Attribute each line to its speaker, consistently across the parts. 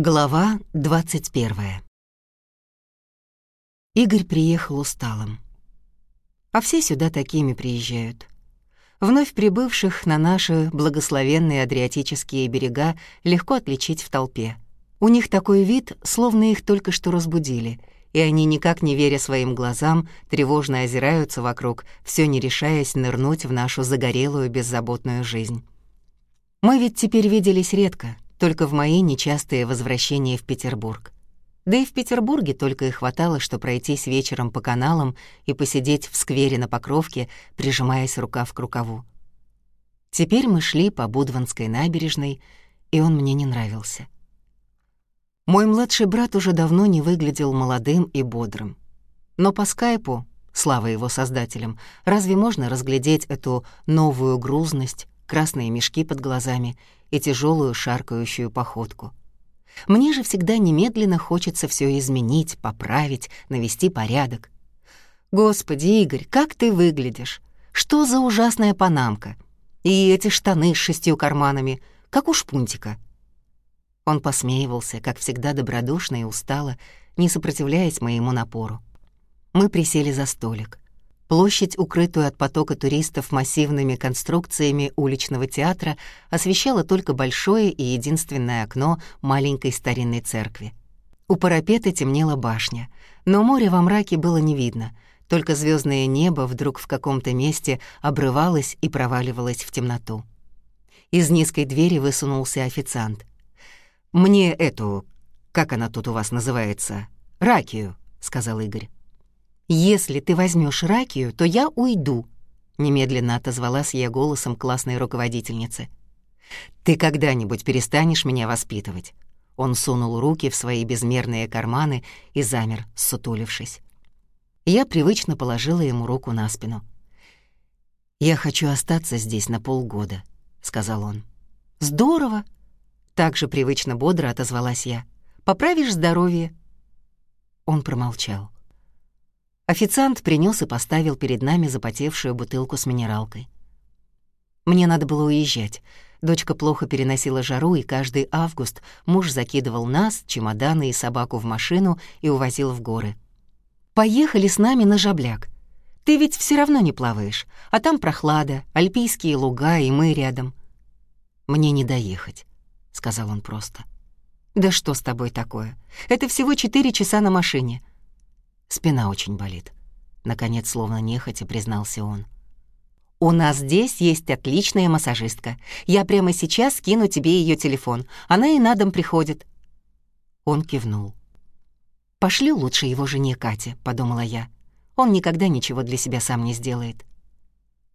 Speaker 1: Глава 21 Игорь приехал усталым. А все сюда такими приезжают. Вновь прибывших на наши благословенные Адриатические берега легко отличить в толпе. У них такой вид, словно их только что разбудили, и они, никак не веря своим глазам, тревожно озираются вокруг, все не решаясь нырнуть в нашу загорелую беззаботную жизнь. Мы ведь теперь виделись редко, только в мои нечастые возвращения в Петербург. Да и в Петербурге только и хватало, что пройтись вечером по каналам и посидеть в сквере на Покровке, прижимаясь рукав к рукаву. Теперь мы шли по Будванской набережной, и он мне не нравился. Мой младший брат уже давно не выглядел молодым и бодрым. Но по скайпу, слава его создателям, разве можно разглядеть эту новую грузность, красные мешки под глазами и тяжелую шаркающую походку? Мне же всегда немедленно хочется все изменить, поправить, навести порядок. Господи, Игорь, как ты выглядишь? Что за ужасная панамка? И эти штаны с шестью карманами, как у шпунтика. Он посмеивался, как всегда добродушно и устало, не сопротивляясь моему напору. Мы присели за столик. Площадь, укрытую от потока туристов массивными конструкциями уличного театра, освещала только большое и единственное окно маленькой старинной церкви. У парапета темнела башня, но море во мраке было не видно, только звездное небо вдруг в каком-то месте обрывалось и проваливалось в темноту. Из низкой двери высунулся официант. «Мне эту, как она тут у вас называется, ракию», — сказал Игорь. «Если ты возьмешь ракию, то я уйду», — немедленно отозвалась я голосом классной руководительницы. «Ты когда-нибудь перестанешь меня воспитывать?» Он сунул руки в свои безмерные карманы и замер, сутулившись. Я привычно положила ему руку на спину. «Я хочу остаться здесь на полгода», — сказал он. «Здорово!» — так же привычно бодро отозвалась я. «Поправишь здоровье?» Он промолчал. Официант принес и поставил перед нами запотевшую бутылку с минералкой. Мне надо было уезжать. Дочка плохо переносила жару, и каждый август муж закидывал нас, чемоданы и собаку в машину и увозил в горы. «Поехали с нами на жабляк. Ты ведь все равно не плаваешь, а там прохлада, альпийские луга и мы рядом». «Мне не доехать», — сказал он просто. «Да что с тобой такое? Это всего четыре часа на машине. Спина очень болит. Наконец, словно нехотя, признался он. «У нас здесь есть отличная массажистка. Я прямо сейчас скину тебе ее телефон. Она и на дом приходит». Он кивнул. «Пошли лучше его жене Кате», — подумала я. «Он никогда ничего для себя сам не сделает».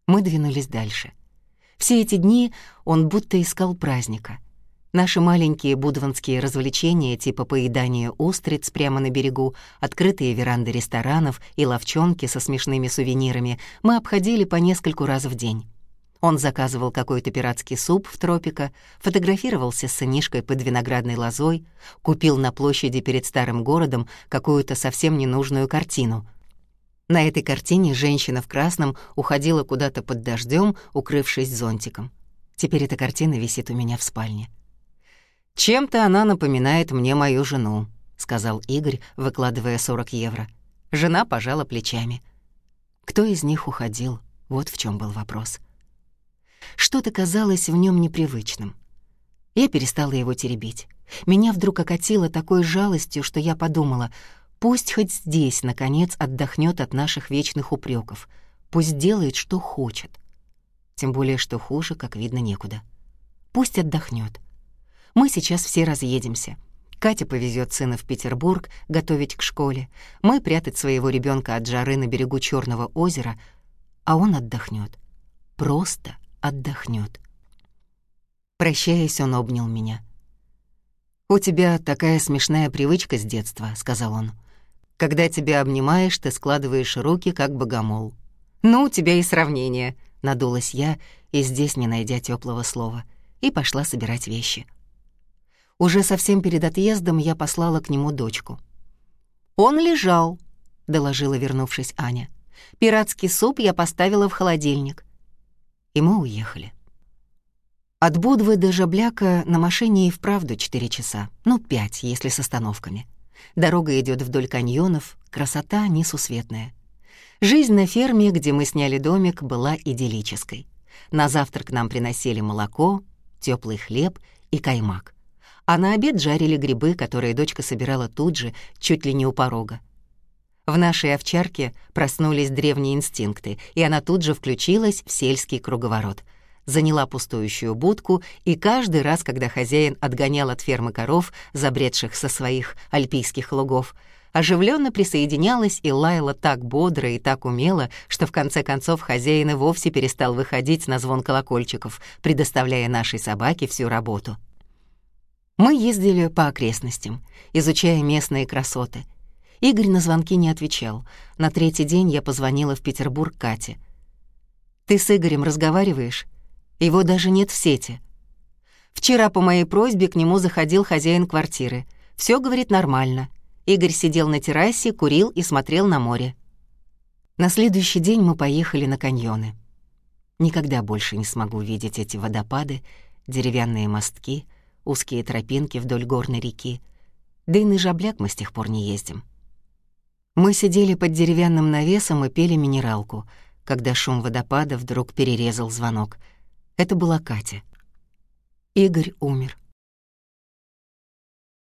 Speaker 1: Мы двинулись дальше. Все эти дни он будто искал праздника — Наши маленькие будванские развлечения типа поедания устриц прямо на берегу, открытые веранды ресторанов и ловчонки со смешными сувенирами мы обходили по нескольку раз в день. Он заказывал какой-то пиратский суп в тропика, фотографировался с сынишкой под виноградной лозой, купил на площади перед старым городом какую-то совсем ненужную картину. На этой картине женщина в красном уходила куда-то под дождем, укрывшись зонтиком. Теперь эта картина висит у меня в спальне. «Чем-то она напоминает мне мою жену», — сказал Игорь, выкладывая 40 евро. Жена пожала плечами. Кто из них уходил? Вот в чем был вопрос. Что-то казалось в нем непривычным. Я перестала его теребить. Меня вдруг окатило такой жалостью, что я подумала, пусть хоть здесь, наконец, отдохнет от наших вечных упреков, пусть делает, что хочет. Тем более, что хуже, как видно, некуда. Пусть отдохнет. Мы сейчас все разъедемся. Катя повезет сына в Петербург готовить к школе, мы прятать своего ребенка от жары на берегу Черного озера, а он отдохнет. Просто отдохнет. Прощаясь, он обнял меня. «У тебя такая смешная привычка с детства», — сказал он. «Когда тебя обнимаешь, ты складываешь руки, как богомол». «Ну, у тебя и сравнение», — надулась я, и здесь не найдя теплого слова, и пошла собирать вещи. Уже совсем перед отъездом я послала к нему дочку. «Он лежал», — доложила, вернувшись Аня. «Пиратский суп я поставила в холодильник». И мы уехали. От Будвы до Жабляка на машине и вправду 4 часа, ну 5, если с остановками. Дорога идет вдоль каньонов, красота несусветная. Жизнь на ферме, где мы сняли домик, была идиллической. На завтрак нам приносили молоко, теплый хлеб и каймак. А на обед жарили грибы, которые дочка собирала тут же, чуть ли не у порога. В нашей овчарке проснулись древние инстинкты, и она тут же включилась в сельский круговорот — заняла пустующую будку, и каждый раз, когда хозяин отгонял от фермы коров, забредших со своих альпийских лугов, оживленно присоединялась и лаяла так бодро и так умело, что в конце концов хозяин и вовсе перестал выходить на звон колокольчиков, предоставляя нашей собаке всю работу. Мы ездили по окрестностям, изучая местные красоты. Игорь на звонки не отвечал. На третий день я позвонила в Петербург Кате. «Ты с Игорем разговариваешь?» Его даже нет в сети. Вчера по моей просьбе к нему заходил хозяин квартиры. Все говорит, нормально. Игорь сидел на террасе, курил и смотрел на море. На следующий день мы поехали на каньоны. Никогда больше не смогу видеть эти водопады, деревянные мостки, узкие тропинки вдоль горной реки. Да и на жабляк мы с тех пор не ездим. Мы сидели под деревянным навесом и пели минералку, когда шум водопада вдруг перерезал звонок — это была Катя. Игорь умер.